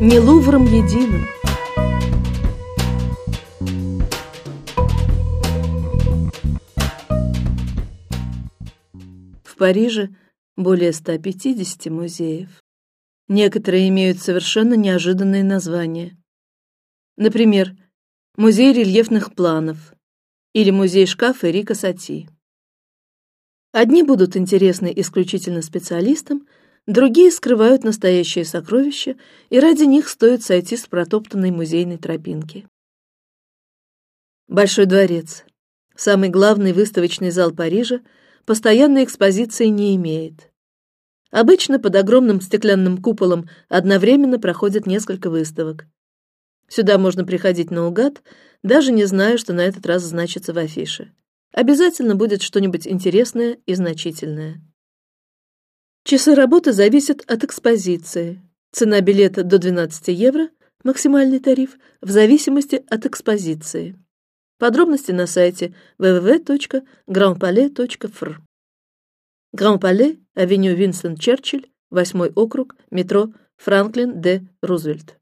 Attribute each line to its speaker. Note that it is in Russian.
Speaker 1: не Лувром единым. В Париже более 150 музеев. Некоторые имеют совершенно неожиданные названия. Например, музей рельефных планов или музей шкафа Рика Сати. Одни будут интересны исключительно специалистам, другие скрывают настоящие сокровища, и ради них стоит сойти с протоптанной музейной тропинки. Большой дворец, самый главный выставочный зал Парижа, постоянной экспозиции не имеет. Обычно под огромным стеклянным куполом одновременно проходят несколько выставок. Сюда можно приходить наугад, даже не зная, что на этот раз значится в афише. Обязательно будет что-нибудь интересное и значительное. Часы работы зависят от экспозиции. Цена билета до 12 евро, максимальный тариф, в зависимости от экспозиции. Подробности на сайте www.grandpalais.fr. Гранд Пале, авеню Винстон Черчилль, восьмой округ, метро Франклин Д. Рузвельт.